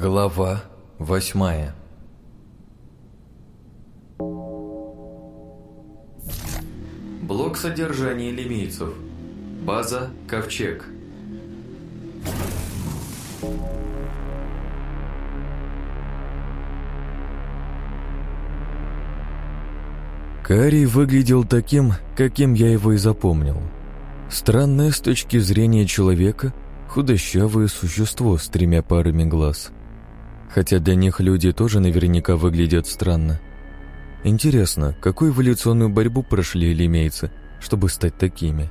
Глава восьмая Блок содержания лимийцев. База «Ковчег». Карий выглядел таким, каким я его и запомнил. Странное с точки зрения человека, худощавое существо с тремя парами глаз – хотя для них люди тоже наверняка выглядят странно. Интересно, какую эволюционную борьбу прошли лимейцы, чтобы стать такими?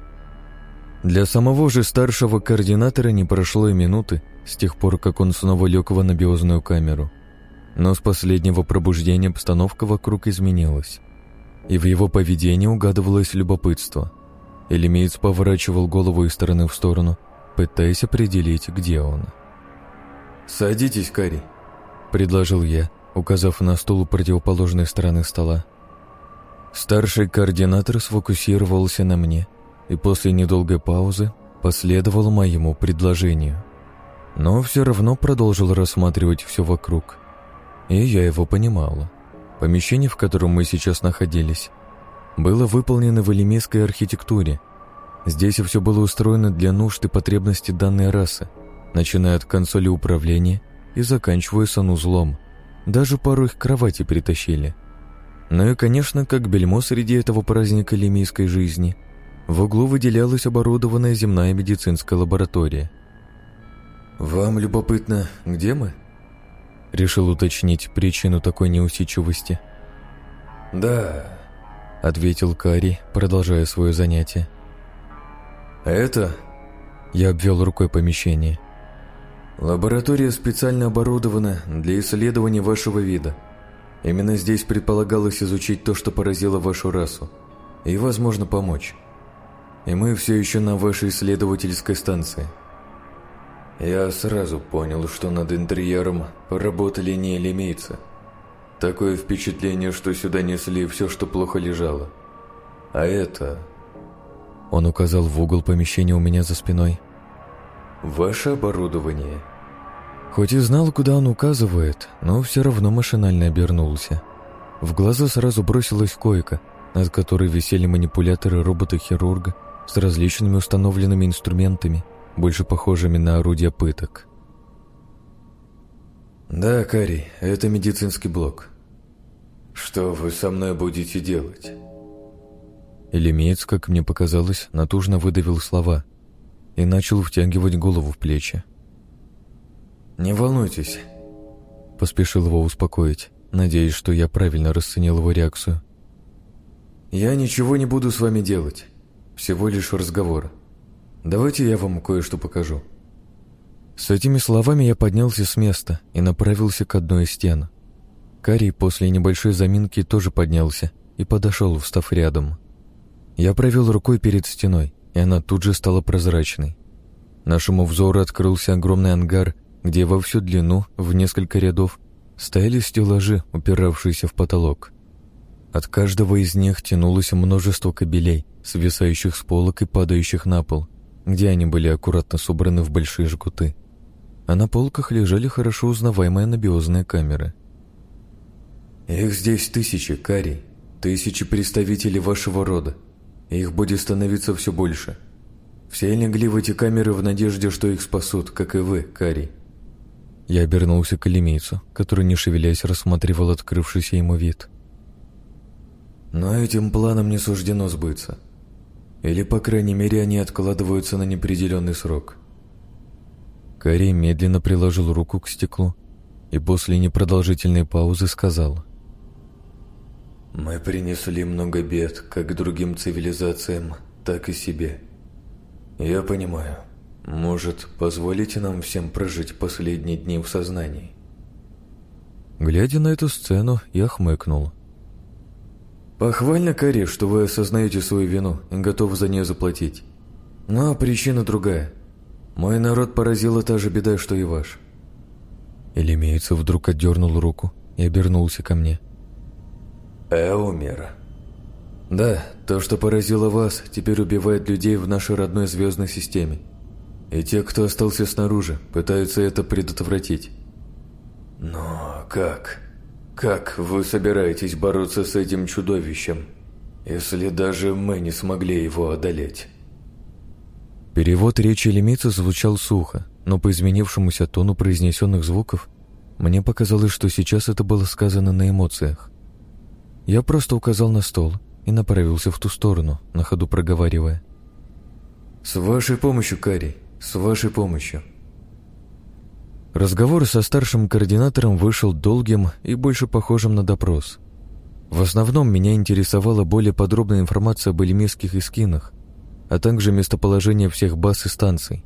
Для самого же старшего координатора не прошло и минуты с тех пор, как он снова лег в анабиозную камеру. Но с последнего пробуждения обстановка вокруг изменилась. И в его поведении угадывалось любопытство. Элемеец поворачивал голову из стороны в сторону, пытаясь определить, где он. «Садитесь, Кари», — предложил я, указав на стул у противоположной стороны стола. Старший координатор сфокусировался на мне и после недолгой паузы последовал моему предложению. Но все равно продолжил рассматривать все вокруг. И я его понимала. Помещение, в котором мы сейчас находились, было выполнено в элемейской архитектуре. Здесь все было устроено для нужд и потребностей данной расы, начиная от консоли управления и заканчивая санузлом. Даже пару их кровати притащили. Ну и, конечно, как бельмо среди этого праздника лимийской жизни, в углу выделялась оборудованная земная медицинская лаборатория. «Вам любопытно, где мы?» Решил уточнить причину такой неусидчивости. «Да», — ответил Кари, продолжая свое занятие. «Это...» Я обвел рукой помещение. Лаборатория специально оборудована для исследования вашего вида. Именно здесь предполагалось изучить то, что поразило вашу расу, и, возможно, помочь. И мы все еще на вашей исследовательской станции. Я сразу понял, что над интерьером поработали не лимейцы. Такое впечатление, что сюда несли все, что плохо лежало. А это... Он указал в угол помещения у меня за спиной. Ваше оборудование. Хоть и знал, куда он указывает, но все равно машинально обернулся. В глаза сразу бросилась койка, над которой висели манипуляторы робота-хирурга с различными установленными инструментами, больше похожими на орудия пыток. «Да, Кари, это медицинский блок. Что вы со мной будете делать?» Элемеец, как мне показалось, натужно выдавил слова – и начал втягивать голову в плечи. «Не волнуйтесь», — поспешил его успокоить, надеясь, что я правильно расценил его реакцию. «Я ничего не буду с вами делать, всего лишь разговор. Давайте я вам кое-что покажу». С этими словами я поднялся с места и направился к одной из стен. Карий после небольшой заминки тоже поднялся и подошел, встав рядом. Я провел рукой перед стеной, и она тут же стала прозрачной. Нашему взору открылся огромный ангар, где во всю длину, в несколько рядов, стояли стеллажи, упиравшиеся в потолок. От каждого из них тянулось множество кабелей, свисающих с полок и падающих на пол, где они были аккуратно собраны в большие жгуты. А на полках лежали хорошо узнаваемые анабиозные камеры. «Их здесь тысячи, Кари, тысячи представителей вашего рода», их будет становиться все больше. Все легли в эти камеры в надежде, что их спасут, как и вы, Кари. Я обернулся к лимейцу, который, не шевелясь, рассматривал открывшийся ему вид. Но этим планам не суждено сбыться. Или, по крайней мере, они откладываются на неопределенный срок. Кари медленно приложил руку к стеклу и после непродолжительной паузы сказал. Мы принесли много бед как другим цивилизациям, так и себе. Я понимаю. Может, позволите нам всем прожить последние дни в сознании? Глядя на эту сцену, я хмыкнул. Похвально, Кари, что вы осознаете свою вину и готовы за нее заплатить. Но причина другая. Мой народ поразила та же беда, что и ваш. Элемейцев вдруг отдернул руку и обернулся ко мне. Эумер. Да, то, что поразило вас, теперь убивает людей в нашей родной звездной системе. И те, кто остался снаружи, пытаются это предотвратить. Но как? Как вы собираетесь бороться с этим чудовищем, если даже мы не смогли его одолеть? Перевод речи лимица звучал сухо, но по изменившемуся тону произнесенных звуков мне показалось, что сейчас это было сказано на эмоциях. Я просто указал на стол и направился в ту сторону, на ходу проговаривая. «С вашей помощью, Кари, с вашей помощью». Разговор со старшим координатором вышел долгим и больше похожим на допрос. В основном меня интересовала более подробная информация об элемийских эскинах, а также местоположение всех баз и станций.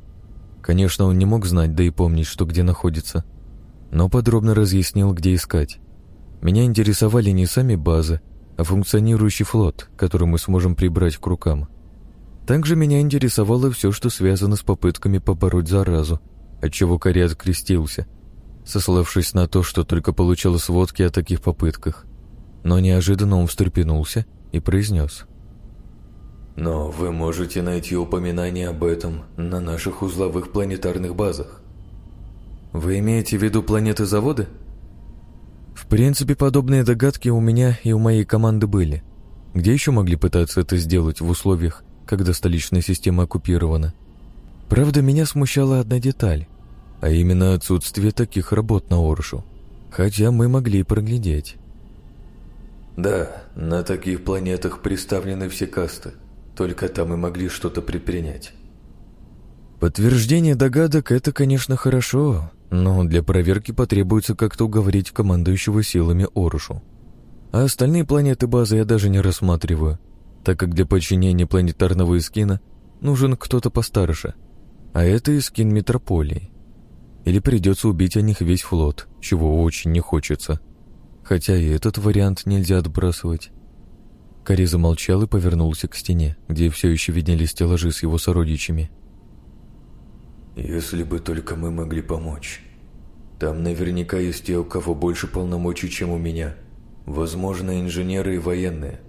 Конечно, он не мог знать, да и помнить, что где находится, но подробно разъяснил, где искать. Меня интересовали не сами базы, а функционирующий флот, который мы сможем прибрать к рукам. Также меня интересовало все, что связано с попытками побороть заразу, отчего Кори открестился, сославшись на то, что только получил сводки о таких попытках. Но неожиданно он встрепенулся и произнес. «Но вы можете найти упоминание об этом на наших узловых планетарных базах». «Вы имеете в виду планеты-заводы?» В принципе, подобные догадки у меня и у моей команды были. Где еще могли пытаться это сделать в условиях, когда столичная система оккупирована? Правда, меня смущала одна деталь, а именно отсутствие таких работ на Оршу. Хотя мы могли проглядеть. Да, на таких планетах представлены все касты. Только там и могли что-то предпринять. Подтверждение догадок — это, конечно, хорошо, но для проверки потребуется как-то уговорить командующего силами Орушу. А остальные планеты базы я даже не рассматриваю, так как для подчинения планетарного эскина нужен кто-то постарше, а это эскин метрополии. Или придется убить о них весь флот, чего очень не хочется. Хотя и этот вариант нельзя отбрасывать. Кари замолчал и повернулся к стене, где все еще виднелись стеллажи с его сородичами – если бы только мы могли помочь. Там наверняка есть те, у кого больше полномочий, чем у меня. Возможно, инженеры и военные.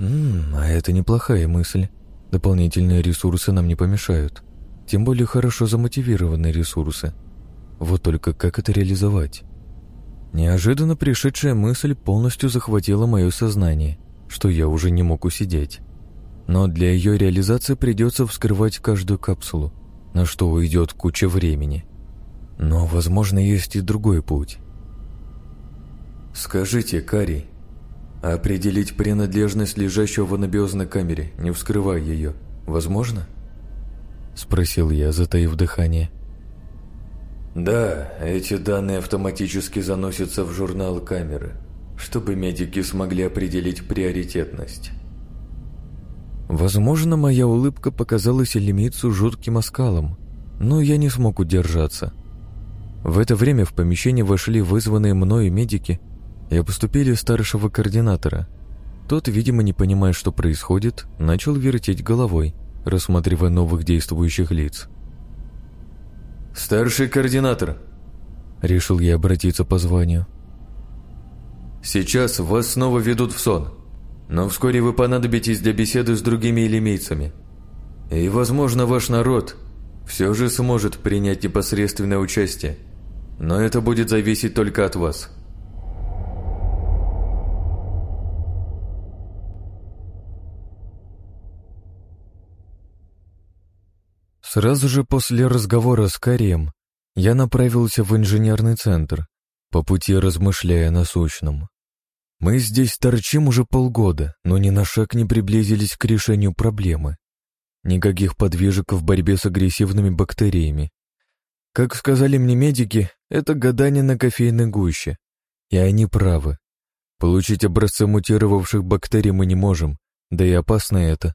Ммм, а это неплохая мысль. Дополнительные ресурсы нам не помешают. Тем более хорошо замотивированные ресурсы. Вот только как это реализовать? Неожиданно пришедшая мысль полностью захватила мое сознание, что я уже не мог усидеть. Но для ее реализации придется вскрывать каждую капсулу, на что уйдет куча времени. Но, возможно, есть и другой путь. «Скажите, Кари, определить принадлежность лежащего в анабиозной камере, не вскрывая ее, возможно?» Спросил я, затаив дыхание. «Да, эти данные автоматически заносятся в журнал камеры, чтобы медики смогли определить приоритетность». Возможно, моя улыбка показалась лимитцу жутким оскалом, но я не смог удержаться. В это время в помещение вошли вызванные мною медики и опуступили старшего координатора. Тот, видимо, не понимая, что происходит, начал вертеть головой, рассматривая новых действующих лиц. «Старший координатор!» Решил я обратиться по званию. «Сейчас вас снова ведут в сон. Но вскоре вы понадобитесь для беседы с другими элемейцами. И, возможно, ваш народ все же сможет принять непосредственное участие. Но это будет зависеть только от вас. Сразу же после разговора с Карием я направился в инженерный центр, по пути размышляя на сущном. Мы здесь торчим уже полгода, но ни на шаг не приблизились к решению проблемы. Никаких подвижек в борьбе с агрессивными бактериями. Как сказали мне медики, это гадание на кофейной гуще. И они правы. Получить образцы мутировавших бактерий мы не можем, да и опасно это.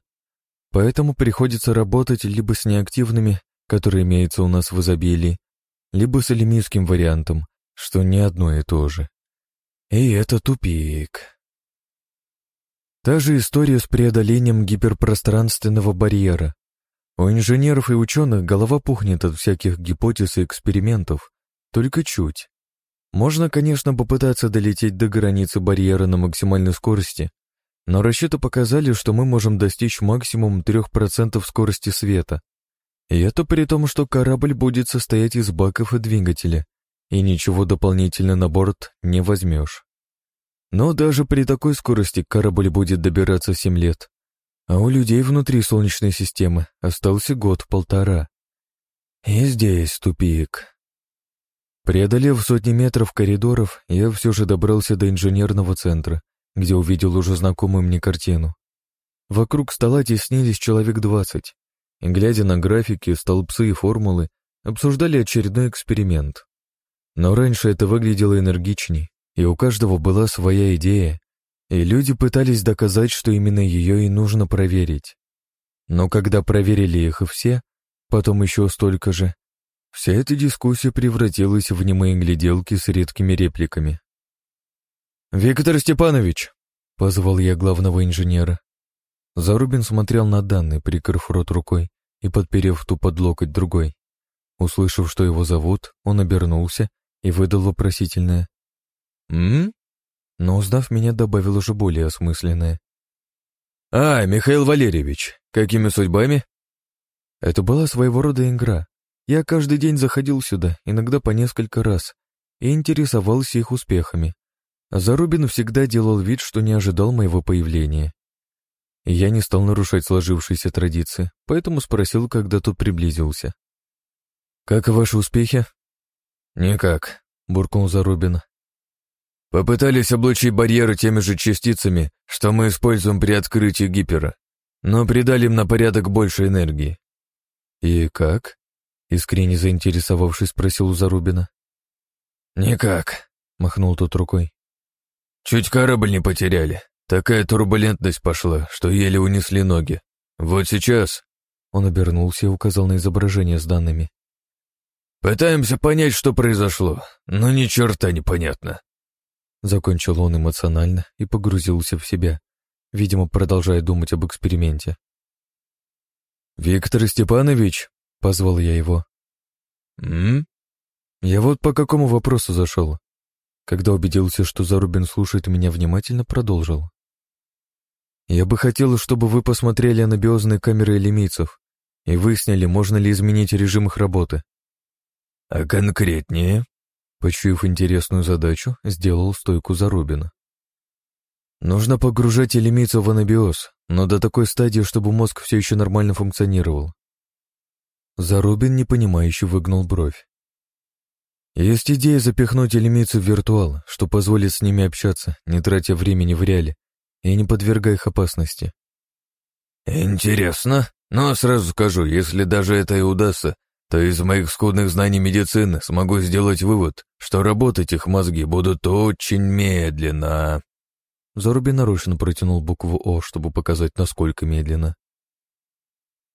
Поэтому приходится работать либо с неактивными, которые имеются у нас в изобилии, либо с элемийским вариантом, что не одно и то же. И это тупик. Та же история с преодолением гиперпространственного барьера. У инженеров и ученых голова пухнет от всяких гипотез и экспериментов, только чуть. Можно, конечно, попытаться долететь до границы барьера на максимальной скорости, но расчеты показали, что мы можем достичь максимум 3% скорости света. И это при том, что корабль будет состоять из баков и двигателя, и ничего дополнительно на борт не возьмешь. Но даже при такой скорости корабль будет добираться 7 лет, а у людей внутри Солнечной системы остался год-полтора. И здесь тупик. Преодолев сотни метров коридоров, я все же добрался до инженерного центра, где увидел уже знакомую мне картину. Вокруг стола теснились человек двадцать, и, глядя на графики, столбцы и формулы, обсуждали очередной эксперимент. Но раньше это выглядело энергичней, и у каждого была своя идея, и люди пытались доказать, что именно ее и нужно проверить. Но когда проверили их и все, потом еще столько же, Вся эта дискуссия превратилась в немые гляделки с редкими репликами. «Виктор Степанович!» — позвал я главного инженера. Зарубин смотрел на данные, прикрыв рот рукой и подперев ту под локоть другой. Услышав, что его зовут, он обернулся и выдал вопросительное «М?», но, узнав меня, добавил уже более осмысленное. «А, Михаил Валерьевич, какими судьбами?» Это была своего рода игра, я каждый день заходил сюда, иногда по несколько раз, и интересовался их успехами. А Зарубин всегда делал вид, что не ожидал моего появления. я не стал нарушать сложившиеся традиции, поэтому спросил, когда тут приблизился. «Как ваши успехи?» «Никак», — буркнул Зарубин. «Попытались облучить барьеры теми же частицами, что мы используем при открытии гипера, но придали им на порядок больше энергии». «И как?» Искренне заинтересовавшись, спросил у Зарубина. «Никак», — махнул тот рукой. «Чуть корабль не потеряли. Такая турбулентность пошла, что еле унесли ноги. Вот сейчас...» Он обернулся и указал на изображение с данными. «Пытаемся понять, что произошло, но ни черта непонятно». Закончил он эмоционально и погрузился в себя, видимо, продолжая думать об эксперименте. «Виктор Степанович», — позвал я его. «М? Я вот по какому вопросу зашел?» Когда убедился, что Зарубин слушает меня внимательно, продолжил. «Я бы хотел, чтобы вы посмотрели анабиозные камеры элемийцев и выяснили, можно ли изменить режим их работы». «А конкретнее?» Почуяв интересную задачу, сделал стойку Зарубина. «Нужно погружать элемийцев в анабиоз, но до такой стадии, чтобы мозг все еще нормально функционировал. Зарубин непонимающе выгнул бровь. Есть идея запихнуть элемицу в виртуал, что позволит с ними общаться, не тратя времени в реале и не подвергая их опасности. Интересно, но сразу скажу, если даже это и удастся, то из моих скудных знаний медицины смогу сделать вывод, что работать их мозги будут очень медленно. Зарубин нарочно протянул букву «О», чтобы показать, насколько медленно.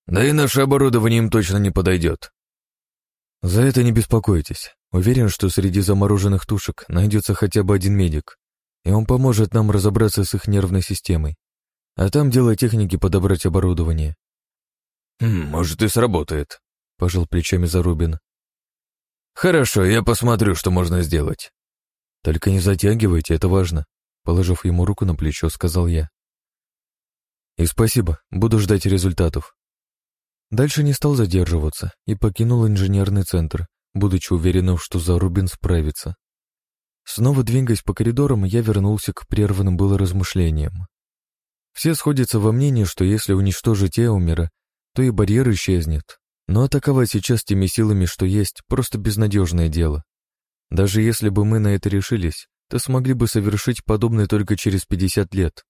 Да и наше оборудование им точно не подойдет. За это не беспокойтесь. Уверен, что среди замороженных тушек найдется хотя бы один медик, и он поможет нам разобраться с их нервной системой. А там дело техники подобрать оборудование. «Хм, «Может, и сработает», — пожал плечами Зарубин. «Хорошо, я посмотрю, что можно сделать». «Только не затягивайте, это важно», — положив ему руку на плечо, сказал я. «И спасибо, буду ждать результатов». Дальше не стал задерживаться и покинул инженерный центр, будучи уверенным, что Зарубин справится. Снова двигаясь по коридорам, я вернулся к прерванным было размышлениям. Все сходятся во мнении, что если уничтожить Эумера, то и барьер исчезнет. Но атаковать сейчас теми силами, что есть, просто безнадежное дело. Даже если бы мы на это решились, то смогли бы совершить подобное только через 50 лет,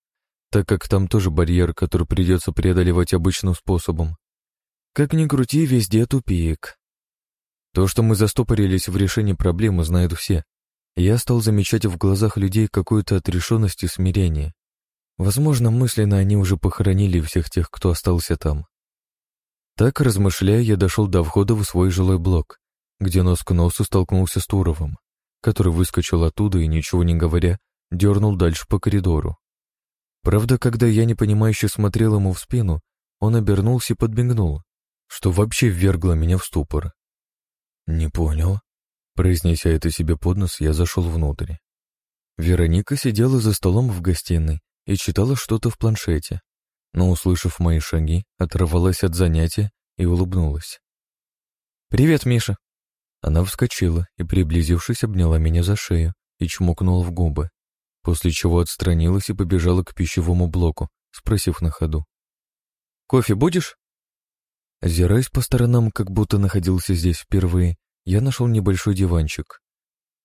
так как там тоже барьер, который придется преодолевать обычным способом. Как ни крути, везде тупик. То, что мы застопорились в решении проблемы, знают все. Я стал замечать в глазах людей какую-то отрешенность и смирение. Возможно, мысленно они уже похоронили всех тех, кто остался там. Так, размышляя, я дошел до входа в свой жилой блок, где нос к носу столкнулся с Туровым, который выскочил оттуда и, ничего не говоря, дернул дальше по коридору. Правда, когда я непонимающе смотрел ему в спину, он обернулся и подмигнул, что вообще ввергло меня в ступор. «Не понял». Произнеся это себе под нос, я зашел внутрь. Вероника сидела за столом в гостиной и читала что-то в планшете, но, услышав мои шаги, оторвалась от занятия и улыбнулась. «Привет, Миша!» Она вскочила и, приблизившись, обняла меня за шею и чмокнула в губы, после чего отстранилась и побежала к пищевому блоку, спросив на ходу. «Кофе будешь?» Озираясь по сторонам, как будто находился здесь впервые, я нашел небольшой диванчик.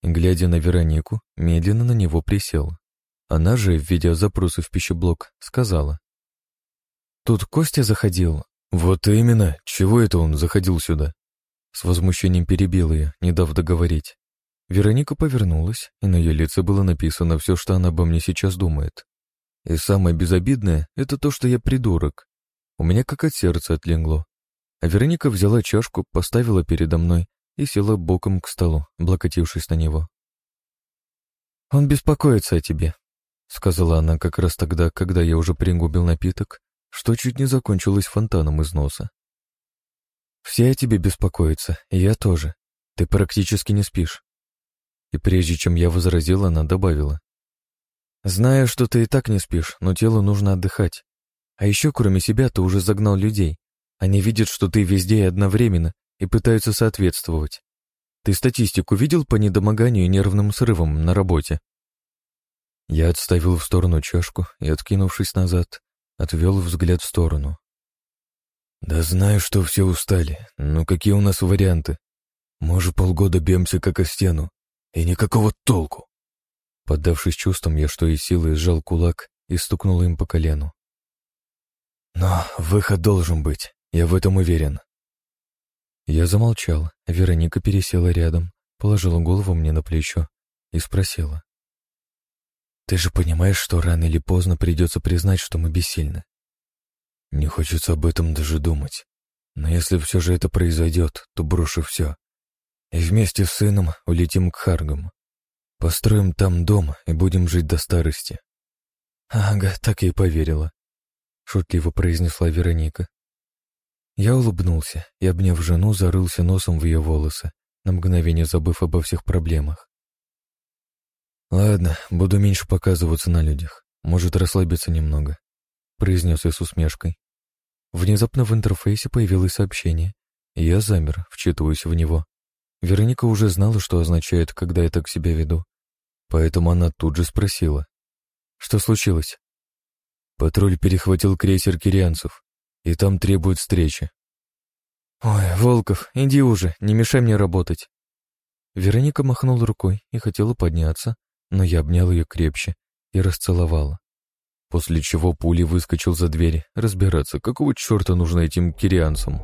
Глядя на Веронику, медленно на него присел. Она же, введя запросы в пищеблок, сказала. «Тут Костя заходил». «Вот именно. Чего это он заходил сюда?» С возмущением перебил ее, не дав договорить. Вероника повернулась, и на ее лице было написано все, что она обо мне сейчас думает. И самое безобидное — это то, что я придурок. У меня как от сердца отлегло. А Вероника взяла чашку, поставила передо мной и села боком к столу, облокотившись на него. «Он беспокоится о тебе», — сказала она как раз тогда, когда я уже пригубил напиток, что чуть не закончилось фонтаном из носа. «Все о тебе беспокоятся, и я тоже. Ты практически не спишь». И прежде чем я возразил, она добавила. «Знаю, что ты и так не спишь, но телу нужно отдыхать. А еще, кроме себя, ты уже загнал людей. Они видят, что ты везде и одновременно, и пытаются соответствовать. Ты статистику видел по недомоганию и нервным срывам на работе? Я отставил в сторону чашку и, откинувшись назад, отвел взгляд в сторону. «Да знаю, что все устали, но какие у нас варианты? Может, полгода бьемся как о стену, и никакого толку!» Поддавшись чувствам, я что и силой сжал кулак и стукнул им по колену. «Но выход должен быть, я в этом уверен. Я замолчал, Вероника пересела рядом, положила голову мне на плечо и спросила. «Ты же понимаешь, что рано или поздно придется признать, что мы бессильны?» «Не хочется об этом даже думать. Но если все же это произойдет, то брошу все. И вместе с сыном улетим к Харгам. Построим там дом и будем жить до старости». «Ага, так и поверила», — шутливо произнесла Вероника. Я улыбнулся и, обняв жену, зарылся носом в ее волосы, на мгновение забыв обо всех проблемах. «Ладно, буду меньше показываться на людях. Может, расслабиться немного», — произнес я с усмешкой. Внезапно в интерфейсе появилось сообщение, и я замер, вчитываясь в него. Вероника уже знала, что означает, когда я так себя веду, поэтому она тут же спросила. «Что случилось?» Патруль перехватил крейсер кирианцев и там требуют встречи. «Ой, Волков, иди уже, не мешай мне работать». Вероника махнула рукой и хотела подняться, но я обнял ее крепче и расцеловала. После чего пули выскочил за дверь, разбираться, какого черта нужно этим кирианцам.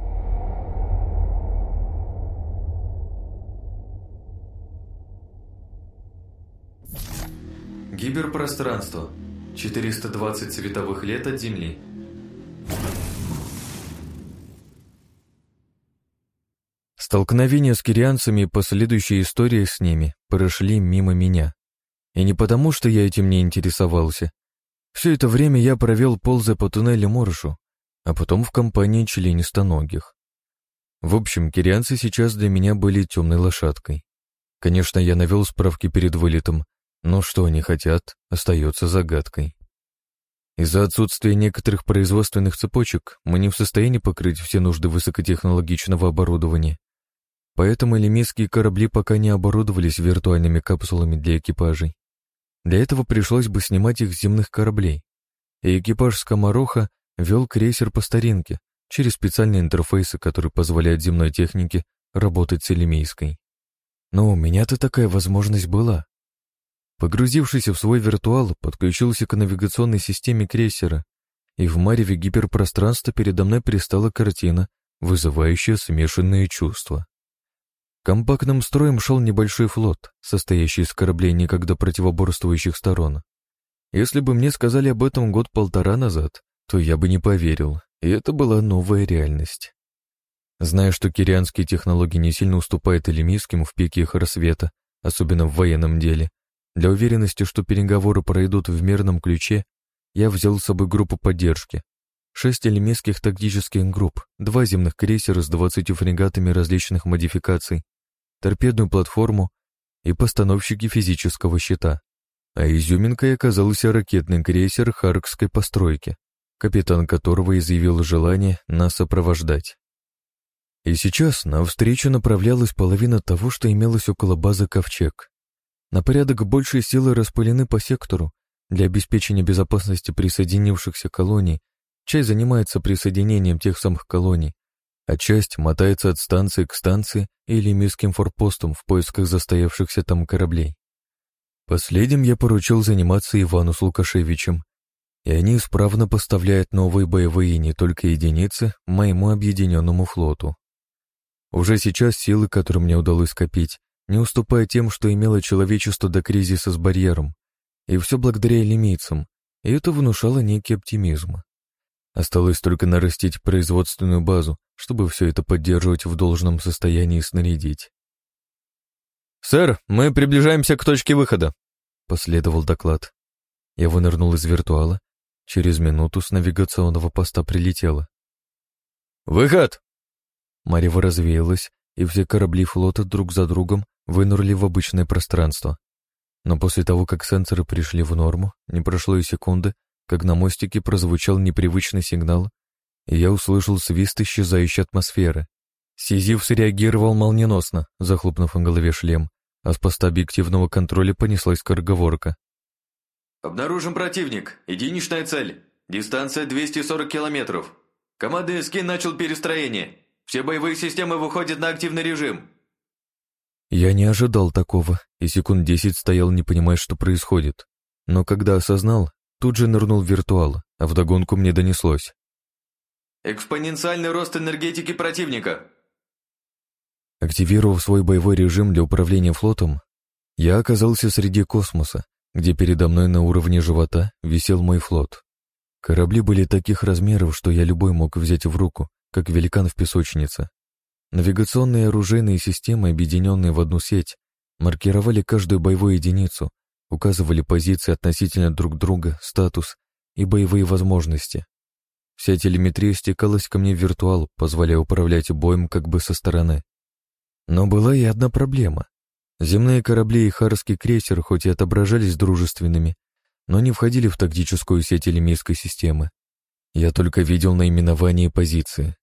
Гиперпространство. 420 световых лет от Земли. Столкновения с кирианцами и последующая история с ними прошли мимо меня. И не потому, что я этим не интересовался. Все это время я провел ползая по туннелю Моршу, а потом в компании членистоногих. В общем, кирианцы сейчас для меня были темной лошадкой. Конечно, я навел справки перед вылетом, но что они хотят, остается загадкой. Из-за отсутствия некоторых производственных цепочек мы не в состоянии покрыть все нужды высокотехнологичного оборудования, Поэтому лемийские корабли пока не оборудовались виртуальными капсулами для экипажей. Для этого пришлось бы снимать их с земных кораблей. И экипаж Скомороха вел крейсер по старинке, через специальные интерфейсы, которые позволяют земной технике работать с элемейской. Но у меня-то такая возможность была. Погрузившись в свой виртуал, подключился к навигационной системе крейсера, и в мареве гиперпространства передо мной пристала картина, вызывающая смешанные чувства. Компактным строем шел небольшой флот, состоящий из кораблей некогда противоборствующих сторон. Если бы мне сказали об этом год-полтора назад, то я бы не поверил, и это была новая реальность. Зная, что кирианские технологии не сильно уступают элемийским в пике их рассвета, особенно в военном деле, для уверенности, что переговоры пройдут в мирном ключе, я взял с собой группу поддержки. Шесть элемейских тактических групп, два земных крейсера с двадцатью фрегатами различных модификаций, торпедную платформу и постановщики физического щита. А изюминкой оказался ракетный крейсер Харкской постройки, капитан которого изъявил желание нас сопровождать. И сейчас на встречу направлялась половина того, что имелось около базы «Ковчег». На порядок большие силы распылены по сектору для обеспечения безопасности присоединившихся колоний. Часть занимается присоединением тех самых колоний, а часть мотается от станции к станции или мирским форпостом в поисках застоявшихся там кораблей. Последним я поручил заниматься Ивану с Лукашевичем, и они исправно поставляют новые боевые не только единицы моему объединенному флоту. Уже сейчас силы, которые мне удалось скопить, не уступая тем, что имело человечество до кризиса с барьером, и все благодаря лимийцам, и это внушало некий оптимизм. Осталось только нарастить производственную базу, чтобы все это поддерживать в должном состоянии и снарядить. «Сэр, мы приближаемся к точке выхода», — последовал доклад. Я вынырнул из виртуала. Через минуту с навигационного поста прилетело. «Выход!» Марево развеялась, и все корабли флота друг за другом вынурли в обычное пространство. Но после того, как сенсоры пришли в норму, не прошло и секунды, как на мостике прозвучал непривычный сигнал, и я услышал свист исчезающей атмосферы. Сизив среагировал молниеносно, захлопнув на голове шлем, а с поста объективного контроля понеслась скороговорка. «Обнаружен противник. Единичная цель. Дистанция 240 километров. Команда Эскин начал перестроение. Все боевые системы выходят на активный режим». Я не ожидал такого, и секунд десять стоял, не понимая, что происходит. Но когда осознал, тут же нырнул в виртуал, а вдогонку мне донеслось. «Экспоненциальный рост энергетики противника». Активировав свой боевой режим для управления флотом, я оказался среди космоса, где передо мной на уровне живота висел мой флот. Корабли были таких размеров, что я любой мог взять в руку, как великан в песочнице. Навигационные и оружейные системы, объединенные в одну сеть, маркировали каждую боевую единицу, указывали позиции относительно друг друга, статус и боевые возможности. Вся телеметрия стекалась ко мне в виртуал, позволяя управлять боем как бы со стороны. Но была и одна проблема. Земные корабли и харский крейсер хоть и отображались дружественными, но не входили в тактическую сеть элемийской системы. Я только видел наименование позиции.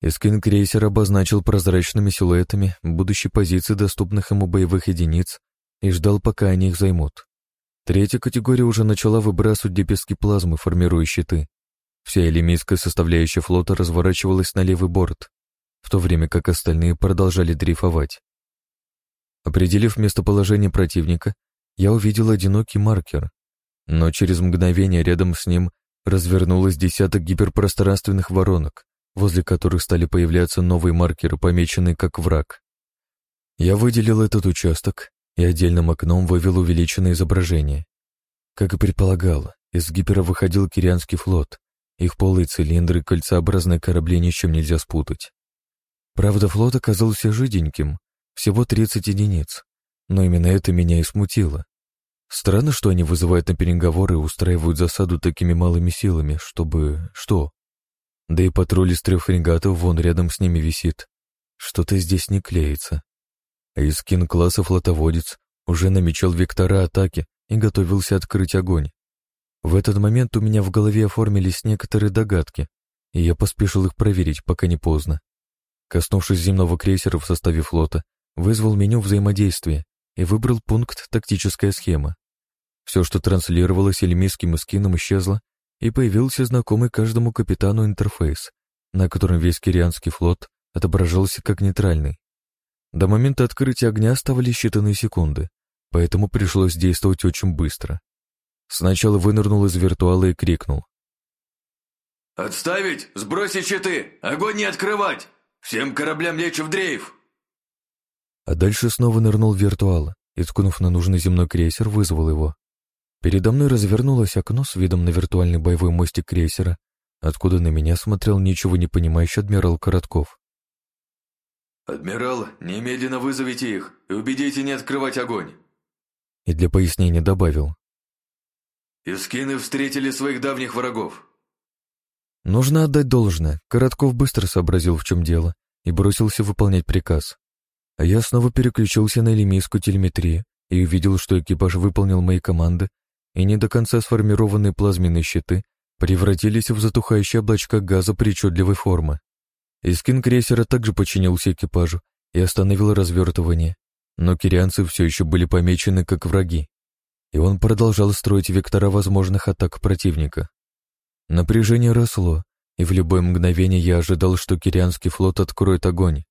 Эскин крейсер обозначил прозрачными силуэтами будущие позиции доступных ему боевых единиц и ждал, пока они их займут. Третья категория уже начала выбрасывать лепестки плазмы, формируя щиты. Вся элемийская составляющая флота разворачивалась на левый борт, в то время как остальные продолжали дрейфовать. Определив местоположение противника, я увидел одинокий маркер, но через мгновение рядом с ним развернулось десяток гиперпространственных воронок, возле которых стали появляться новые маркеры, помеченные как враг. Я выделил этот участок и отдельным окном вывел увеличенное изображение. Как и предполагал, из гипера выходил Кирианский флот. Их полые цилиндры кольцеобразные корабли ничем нельзя спутать. Правда, флот оказался жиденьким, всего 30 единиц, но именно это меня и смутило. Странно, что они вызывают на переговоры и устраивают засаду такими малыми силами, чтобы... что? Да и патруль из трех фрегатов вон рядом с ними висит. Что-то здесь не клеится. А из кин-класса флотоводец уже намечал вектора атаки и готовился открыть огонь. В этот момент у меня в голове оформились некоторые догадки, и я поспешил их проверить, пока не поздно. Коснувшись земного крейсера в составе флота, вызвал меню взаимодействия и выбрал пункт «Тактическая схема». Все, что транслировалось элемийским эскином, исчезло, и появился знакомый каждому капитану интерфейс, на котором весь Кирианский флот отображался как нейтральный. До момента открытия огня оставались считанные секунды, поэтому пришлось действовать очень быстро. Сначала вынырнул из виртуала и крикнул. «Отставить! Сбросить щиты! Огонь не открывать! Всем кораблям лечь в дрейф!» А дальше снова нырнул в виртуал и, ткнув на нужный земной крейсер, вызвал его. Передо мной развернулось окно с видом на виртуальный боевой мостик крейсера, откуда на меня смотрел ничего не понимающий адмирал Коротков. «Адмирал, немедленно вызовите их и убедите не открывать огонь!» И для пояснения добавил. «Искины встретили своих давних врагов!» Нужно отдать должное, Коротков быстро сообразил, в чем дело, и бросился выполнять приказ. А я снова переключился на лимейскую телеметрию и увидел, что экипаж выполнил мои команды, и не до конца сформированные плазменные щиты превратились в затухающие облачка газа причудливой формы. Искин крейсера также подчинился экипажу и остановил развертывание, но кирианцы все еще были помечены как враги, и он продолжал строить вектора возможных атак противника. Напряжение росло, и в любое мгновение я ожидал, что кирианский флот откроет огонь.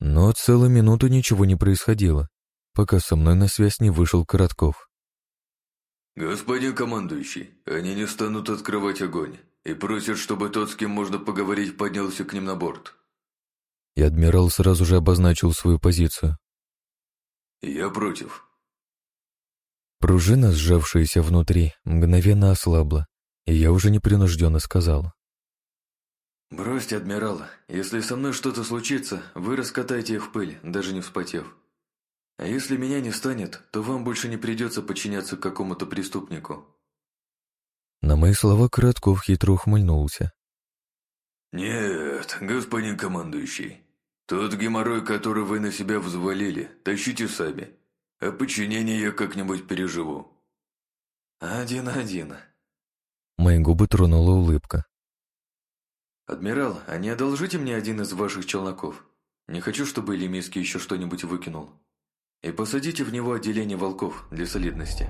Но целую минуту ничего не происходило, пока со мной на связь не вышел Коротков. «Господин командующий, они не станут открывать огонь и просят, чтобы тот, с кем можно поговорить, поднялся к ним на борт». И адмирал сразу же обозначил свою позицию. «Я против». Пружина, сжавшаяся внутри, мгновенно ослабла, и я уже непринужденно сказал. «Бросьте, адмирал, если со мной что-то случится, вы раскатаете их в пыль, даже не вспотев. А если меня не станет, то вам больше не придется подчиняться какому-то преступнику». На мои слова Коротков хитро ухмыльнулся. «Нет, господин командующий, тот геморрой, который вы на себя взвалили, тащите сами, а подчинение я как-нибудь переживу». «Один-один». Мои губы тронула улыбка. «Адмирал, а не одолжите мне один из ваших челноков? Не хочу, чтобы Лемийский еще что-нибудь выкинул. И посадите в него отделение волков для солидности».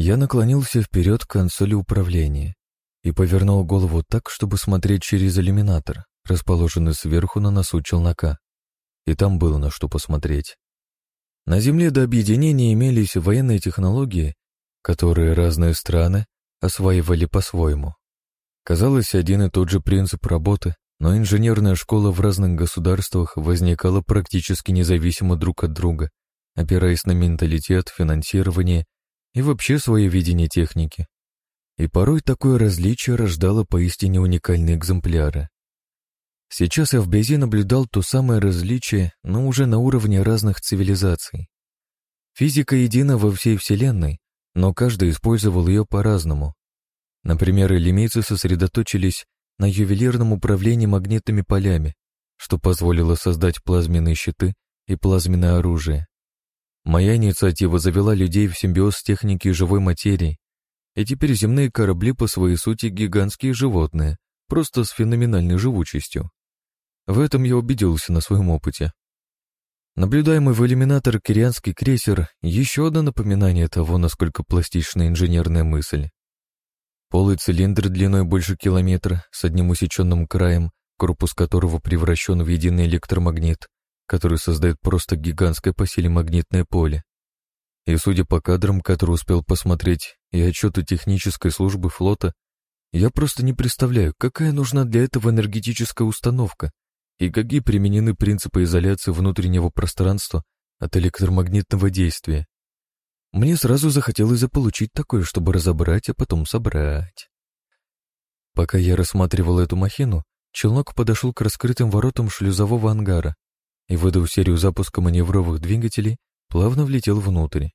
Я наклонился вперед к консоли управления и повернул голову так, чтобы смотреть через иллюминатор, расположенный сверху на носу челнока. И там было на что посмотреть. На Земле до объединения имелись военные технологии, которые разные страны осваивали по-своему. Казалось, один и тот же принцип работы, но инженерная школа в разных государствах возникала практически независимо друг от друга, опираясь на менталитет, финансирование и вообще свое видение техники. И порой такое различие рождало поистине уникальные экземпляры. Сейчас я вблизи наблюдал то самое различие, но уже на уровне разных цивилизаций. Физика едина во всей Вселенной, но каждый использовал ее по-разному. Например, элемейцы сосредоточились на ювелирном управлении магнитными полями, что позволило создать плазменные щиты и плазменное оружие. Моя инициатива завела людей в симбиоз техники и живой материи, и теперь земные корабли по своей сути гигантские животные, просто с феноменальной живучестью. В этом я убедился на своем опыте. Наблюдаемый в иллюминатор кирианский крейсер — еще одно напоминание того, насколько пластична инженерная мысль. Полый цилиндр длиной больше километра, с одним усеченным краем, корпус которого превращен в единый электромагнит, который создает просто гигантское по силе магнитное поле. И судя по кадрам, которые успел посмотреть, и отчету технической службы флота, я просто не представляю, какая нужна для этого энергетическая установка и какие применены принципы изоляции внутреннего пространства от электромагнитного действия. Мне сразу захотелось заполучить такое, чтобы разобрать, а потом собрать. Пока я рассматривал эту махину, челнок подошел к раскрытым воротам шлюзового ангара и, выдав серию запуска маневровых двигателей, плавно влетел внутрь.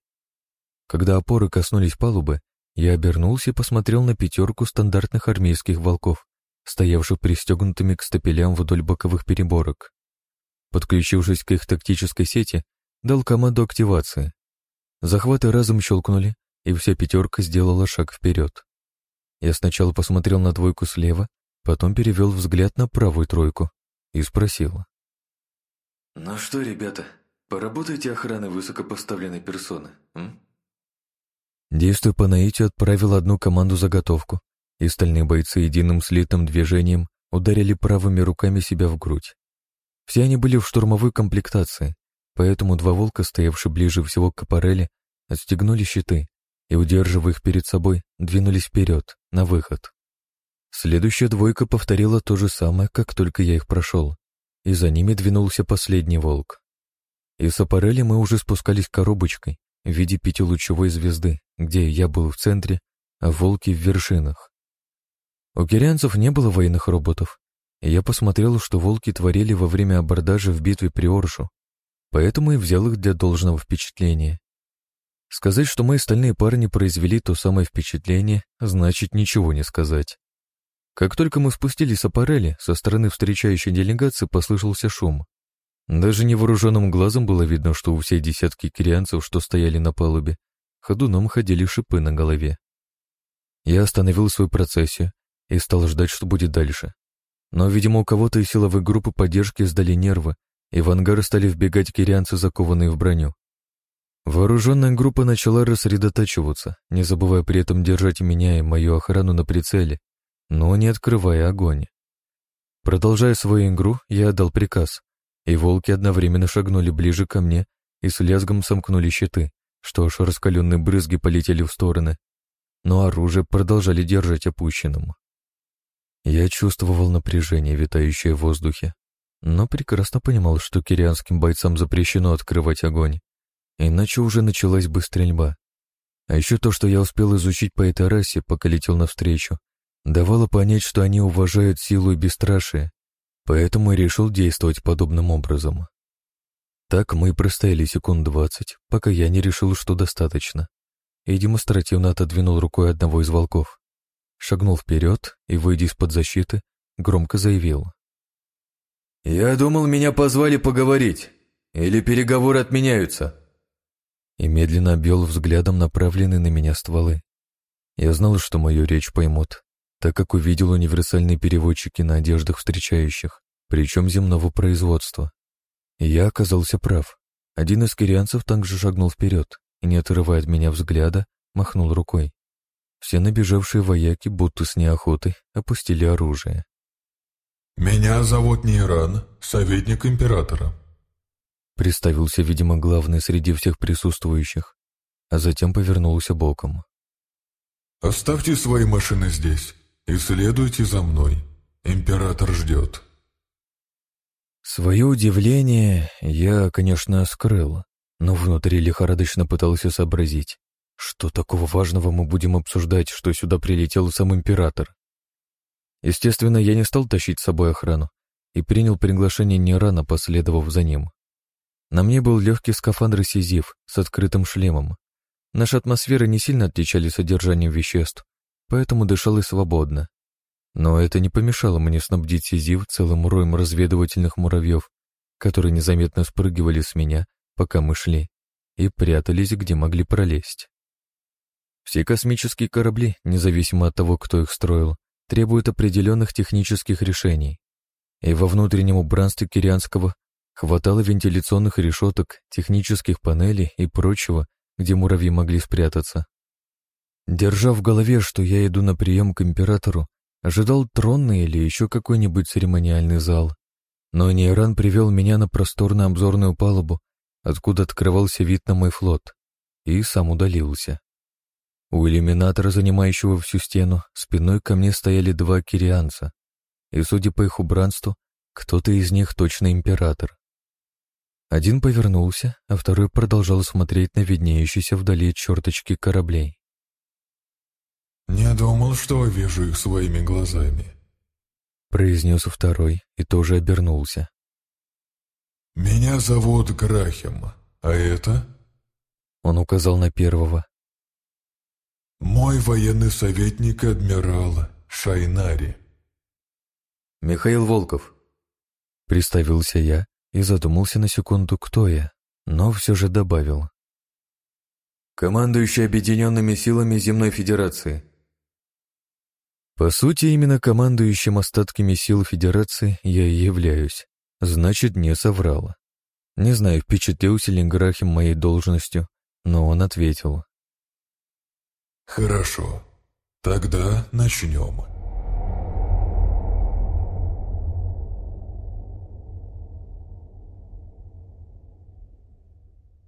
Когда опоры коснулись палубы, я обернулся и посмотрел на пятерку стандартных армейских волков, стоявших пристегнутыми к стапелям вдоль боковых переборок. Подключившись к их тактической сети, дал команду активации. Захваты разом щелкнули, и вся пятерка сделала шаг вперед. Я сначала посмотрел на двойку слева, потом перевел взгляд на правую тройку и спросил. «Ну что, ребята, поработайте охраной высокопоставленной персоны, м?» Действуя по наитию, отправил одну команду заготовку, и стальные бойцы единым слитным движением ударили правыми руками себя в грудь. Все они были в штурмовой комплектации, поэтому два волка, стоявшие ближе всего к аппарели, отстегнули щиты и, удерживая их перед собой, двинулись вперед, на выход. Следующая двойка повторила то же самое, как только я их прошел, и за ними двинулся последний волк. Из аппарели мы уже спускались коробочкой в виде пятилучевой звезды, где я был в центре, а волки в вершинах. У кирианцев не было военных роботов, и я посмотрел, что волки творили во время абордажа в битве при Оршу, поэтому и взял их для должного впечатления. Сказать, что мои стальные парни произвели то самое впечатление, значит ничего не сказать. Как только мы спустились с аппарели, со стороны встречающей делегации послышался шум. Даже невооруженным глазом было видно, что у всей десятки кирианцев, что стояли на палубе, ходуном ходили шипы на голове. Я остановил свою процессию и стал ждать, что будет дальше. Но, видимо, у кого-то из силовой группы поддержки сдали нервы, и в ангар стали вбегать кирианцы, закованные в броню. Вооруженная группа начала рассредотачиваться, не забывая при этом держать меня и мою охрану на прицеле, но не открывая огонь. Продолжая свою игру, я отдал приказ, и волки одновременно шагнули ближе ко мне и с лязгом сомкнули щиты, что аж раскаленные брызги полетели в стороны, но оружие продолжали держать опущенным. Я чувствовал напряжение, витающее в воздухе, но прекрасно понимал, что кирианским бойцам запрещено открывать огонь, иначе уже началась бы стрельба. А еще то, что я успел изучить по этой расе, пока летел навстречу, давало понять, что они уважают силу и бесстрашие, поэтому и решил действовать подобным образом. Так мы простояли секунд двадцать, пока я не решил, что достаточно, и демонстративно отодвинул рукой одного из волков. Шагнул вперед и, выйдя из-под защиты, громко заявил. «Я думал, меня позвали поговорить. Или переговоры отменяются?» И медленно обвел взглядом направленные на меня стволы. Я знал, что мою речь поймут, так как увидел универсальные переводчики на одеждах встречающих, причем земного производства. И я оказался прав. Один из кирианцев также шагнул вперед и, не отрывая от меня взгляда, махнул рукой. Все набежавшие вояки, будто с неохотой, опустили оружие. «Меня зовут Нейран, советник императора», — представился, видимо, главный среди всех присутствующих, а затем повернулся боком. «Оставьте свои машины здесь. И следуйте за мной. Император ждет. Свое удивление я, конечно, скрыл, но внутри лихорадочно пытался сообразить, что такого важного мы будем обсуждать, что сюда прилетел сам император. Естественно, я не стал тащить с собой охрану и принял приглашение не рано, последовав за ним. На мне был легкий скафандр Сизив с открытым шлемом. Наши атмосферы не сильно отличались содержанием веществ, поэтому дышал и свободно. Но это не помешало мне снабдить Сизив целым роем разведывательных муравьев, которые незаметно спрыгивали с меня, пока мы шли, и прятались, где могли пролезть. Все космические корабли, независимо от того, кто их строил, требуют определенных технических решений. И во внутреннем убранстве Кирианского хватало вентиляционных решеток, технических панелей и прочего, где муравьи могли спрятаться. Держа в голове, что я иду на прием к императору, ожидал тронный или еще какой-нибудь церемониальный зал. Но Нейран привел меня на просторную обзорную палубу, откуда открывался вид на мой флот, и сам удалился. У иллюминатора, занимающего всю стену, спиной ко мне стояли два кирианца, и, судя по их убранству, кто-то из них точно император. Один повернулся, а второй продолжал смотреть на виднеющиеся вдали черточки кораблей. «Не думал, что увижу их своими глазами», — произнес второй и тоже обернулся. «Меня зовут Грахем, а это...» Он указал на первого. «Мой военный советник адмирал Шайнари». «Михаил Волков», — представился я и задумался на секунду, кто я, но все же добавил. «Командующий объединенными силами Земной Федерации». По сути, именно командующим остатками сил Федерации я и являюсь. Значит, не соврала. Не знаю, впечатлился ли Грахим моей должностью, но он ответил. «Хорошо. Тогда начнем».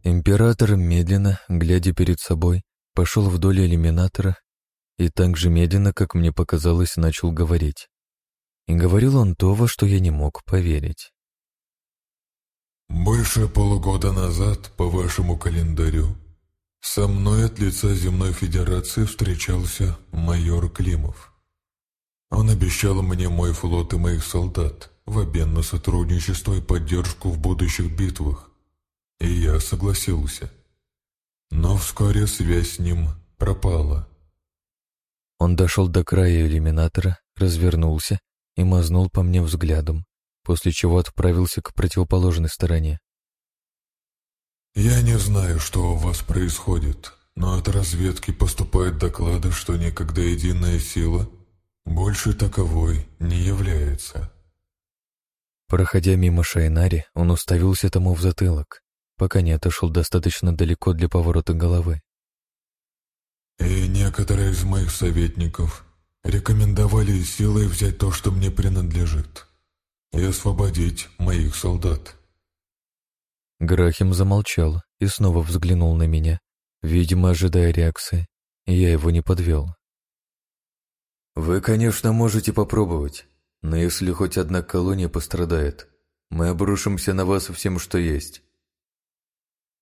Император медленно, глядя перед собой, пошел вдоль иллюминатора и так же медленно, как мне показалось, начал говорить. И говорил он то, во что я не мог поверить. «Больше полугода назад, по вашему календарю, со мной от лица Земной Федерации встречался майор Климов. Он обещал мне мой флот и моих солдат в обмен на сотрудничество и поддержку в будущих битвах, и я согласился. Но вскоре связь с ним пропала. Он дошел до края иллюминатора, развернулся и мазнул по мне взглядом, после чего отправился к противоположной стороне. «Я не знаю, что у вас происходит, но от разведки поступают доклады, что никогда единая сила больше таковой не является. Проходя мимо Шайнари, он уставился тому в затылок, пока не отошел достаточно далеко для поворота головы. И некоторые из моих советников рекомендовали силой взять то, что мне принадлежит, и освободить моих солдат. Грахим замолчал и снова взглянул на меня, видимо, ожидая реакции, и я его не подвел. «Вы, конечно, можете попробовать, но если хоть одна колония пострадает, мы обрушимся на вас всем, что есть».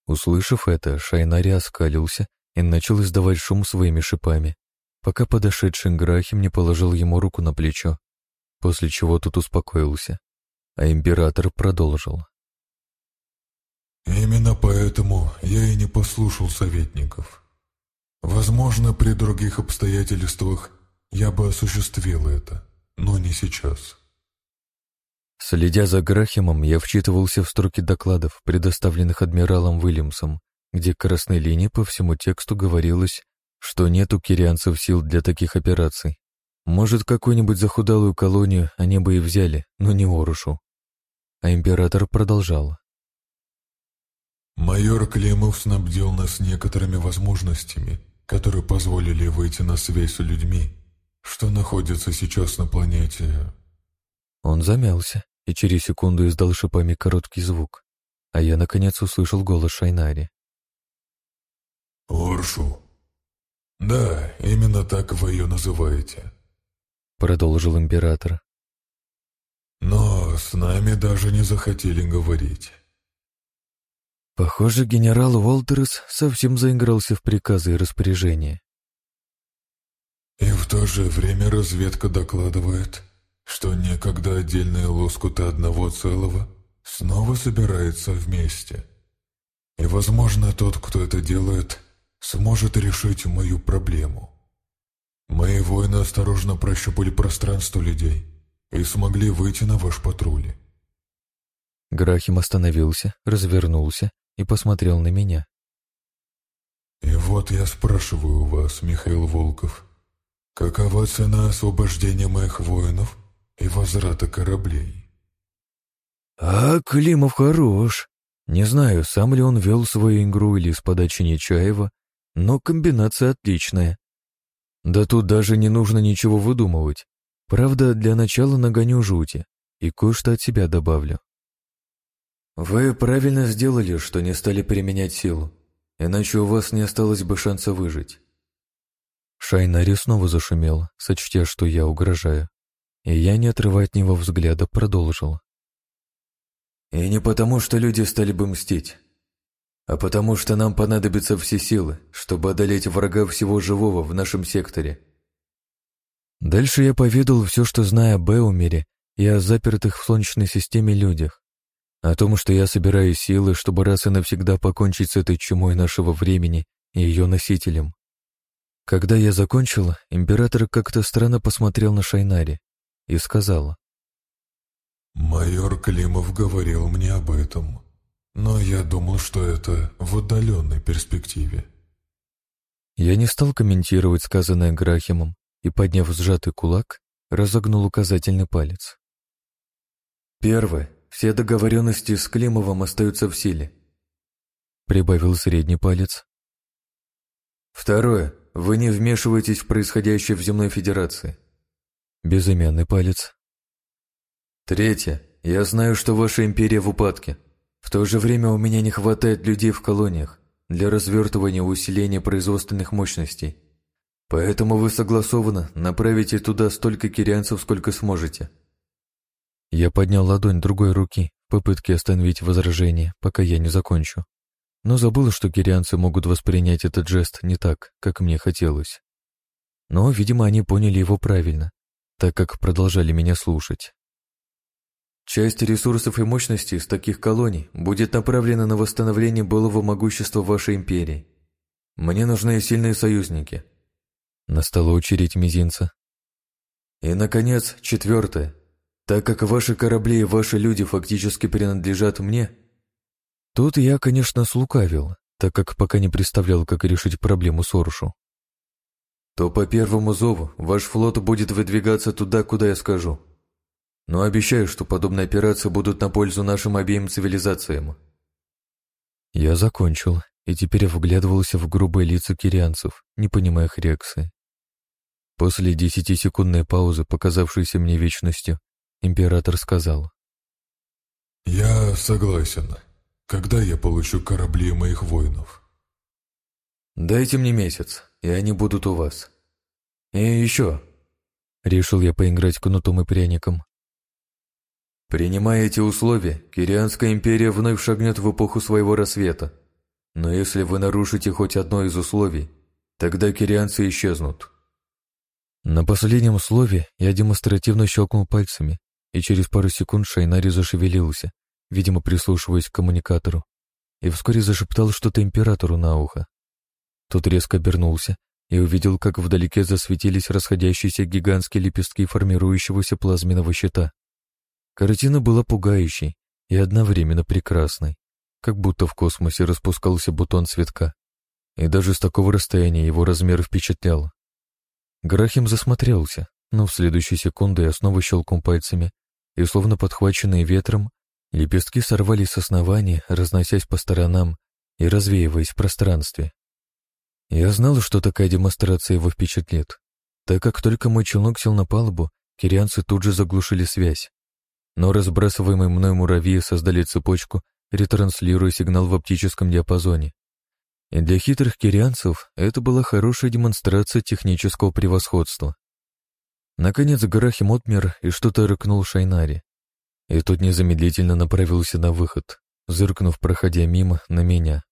Услышав это, Шайнари оскалился и начал издавать шум своими шипами, пока подошедший Грахим не положил ему руку на плечо, после чего тут успокоился, а император продолжил. «Именно поэтому я и не послушал советников. Возможно, при других обстоятельствах я бы осуществил это, но не сейчас». Следя за Грахимом, я вчитывался в строки докладов, предоставленных адмиралом Уильямсом, где красной линии по всему тексту говорилось, что нет у кирианцев сил для таких операций. Может, какую-нибудь захудалую колонию они бы и взяли, но не Орушу. А император продолжал. «Майор Климов снабдил нас некоторыми возможностями, которые позволили выйти на связь с людьми, что находятся сейчас на планете...» Он замялся и через секунду издал шипами короткий звук, а я, наконец, услышал голос Шайнари. «Оршу. Да, именно так вы ее называете», — продолжил император. «Но с нами даже не захотели говорить». Похоже, генерал Уолтерс совсем заигрался в приказы и распоряжения. И в то же время разведка докладывает, что некогда отдельные лоскуты одного целого снова собираются вместе. И, возможно, тот, кто это делает, сможет решить мою проблему. Мои воины осторожно прощупали пространство людей и смогли выйти на ваш патруль. Грахим остановился, развернулся и посмотрел на меня. И вот я спрашиваю у вас, Михаил Волков, какова цена освобождения моих воинов и возврата кораблей? А Климов хорош. Не знаю, сам ли он вел свою игру или с подачи Нечаева, но комбинация отличная. Да тут даже не нужно ничего выдумывать. Правда, для начала нагоню жути и кое-что от себя добавлю. Вы правильно сделали, что не стали применять силу, иначе у вас не осталось бы шанса выжить. Шайнари снова зашумел, сочтя, что я угрожаю, и я, не отрывая от него взгляда, продолжил. И не потому, что люди стали бы мстить а потому что нам понадобятся все силы, чтобы одолеть врага всего живого в нашем секторе. Дальше я поведал все, что знаю об Эумере и о запертых в Солнечной системе людях, о том, что я собираю силы, чтобы раз и навсегда покончить с этой чумой нашего времени и ее носителем. Когда я закончил, император как-то странно посмотрел на Шайнари и сказал. «Майор Климов говорил мне об этом. Но я думал, что это в отдаленной перспективе. Я не стал комментировать сказанное Грахимом и, подняв сжатый кулак, разогнул указательный палец. Первое. Все договоренности с Климовым остаются в силе. Прибавил средний палец. Второе. Вы не вмешиваетесь в происходящее в Земной Федерации. Безымянный палец. Третье. Я знаю, что ваша империя в упадке. В то же время у меня не хватает людей в колониях для развертывания и усиления производственных мощностей. Поэтому вы согласованно направите туда столько кирианцев, сколько сможете. Я поднял ладонь другой руки в попытке остановить возражение, пока я не закончу. Но забыл, что кирианцы могут воспринять этот жест не так, как мне хотелось. Но, видимо, они поняли его правильно, так как продолжали меня слушать. Часть ресурсов и мощностей из таких колоний будет направлена на восстановление былого могущества вашей империи. Мне нужны сильные союзники. Настала очередь мизинца. И, наконец, четвертое. Так как ваши корабли и ваши люди фактически принадлежат мне... Тут я, конечно, слукавил, так как пока не представлял, как решить проблему с Орушу. «То по первому зову ваш флот будет выдвигаться туда, куда я скажу. Но обещаю, что подобные операции будут на пользу нашим обеим цивилизациям». Я закончил и теперь вглядывался в грубые лица кирианцев, не понимая их реакции. После десятисекундной паузы, показавшейся мне вечностью, император сказал. «Я согласен. Когда я получу корабли моих воинов?» «Дайте мне месяц, и они будут у вас. И еще...» Решил я поиграть кнутом и пряником. Принимая эти условия, Кирианская империя вновь шагнет в эпоху своего рассвета. Но если вы нарушите хоть одно из условий, тогда кирианцы исчезнут. На последнем слове я демонстративно щелкнул пальцами, и через пару секунд Шайнари зашевелился, видимо, прислушиваясь к коммуникатору, и вскоре зашептал что-то императору на ухо. Тот резко обернулся и увидел, как вдалеке засветились расходящиеся гигантские лепестки формирующегося плазменного щита. Картина была пугающей и одновременно прекрасной, как будто в космосе распускался бутон цветка, и даже с такого расстояния его размер впечатлял. Грахим засмотрелся, но в следующую секунду я снова щелкнул пальцами, и, словно подхваченные ветром, лепестки сорвались с основания, разносясь по сторонам и развеиваясь в пространстве. Я знал, что такая демонстрация его впечатлит, так как только мой челнок сел на палубу, кирианцы тут же заглушили связь. Но разбрасываемые мной муравьи создали цепочку, ретранслируя сигнал в оптическом диапазоне. И для хитрых кирианцев это была хорошая демонстрация технического превосходства. Наконец Гарахим отмер и что-то рыкнул Шайнари. И тот незамедлительно направился на выход, зыркнув, проходя мимо, на меня.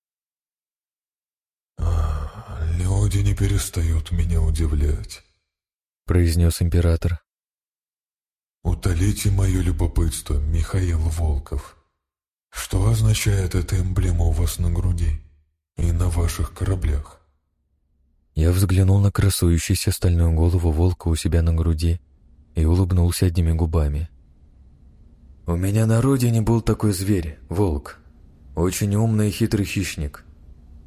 «А, «Люди не перестают меня удивлять», — произнес император. «Утолите мое любопытство, Михаил Волков. Что означает эта эмблема у вас на груди?» и на ваших кораблях. Я взглянул на красующуюся стальную голову волка у себя на груди и улыбнулся одними губами. «У меня на родине был такой зверь, волк. Очень умный и хитрый хищник.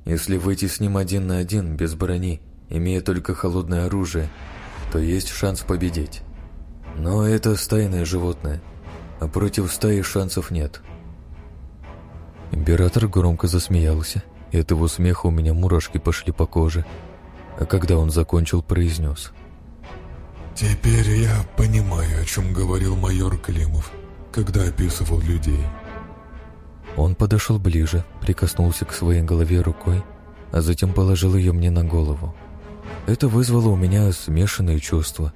Если выйти с ним один на один, без брони, имея только холодное оружие, то есть шанс победить. Но это стайное животное, а против стаи шансов нет». Император громко засмеялся и от его смеха у меня мурашки пошли по коже. А когда он закончил, произнес. «Теперь я понимаю, о чем говорил майор Климов, когда описывал людей». Он подошел ближе, прикоснулся к своей голове рукой, а затем положил ее мне на голову. Это вызвало у меня смешанные чувства,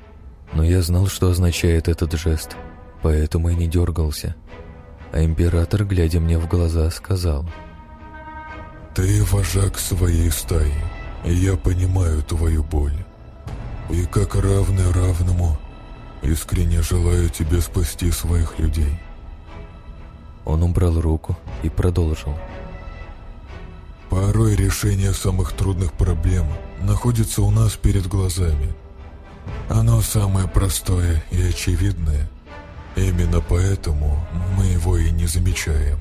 но я знал, что означает этот жест, поэтому и не дергался. А император, глядя мне в глаза, сказал — ты вожак своей стаи, и я понимаю твою боль. И как равный равному, искренне желаю тебе спасти своих людей. Он убрал руку и продолжил. Порой решение самых трудных проблем находится у нас перед глазами. Оно самое простое и очевидное. Именно поэтому мы его и не замечаем.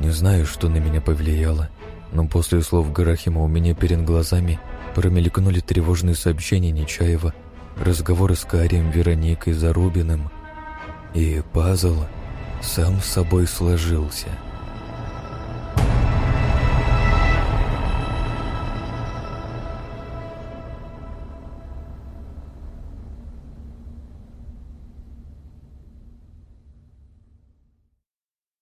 Не знаю, что на меня повлияло, но после слов Гарахима у меня перед глазами промелькнули тревожные сообщения Нечаева, разговоры с Карием, Вероникой, Зарубиным, и пазл сам собой сложился.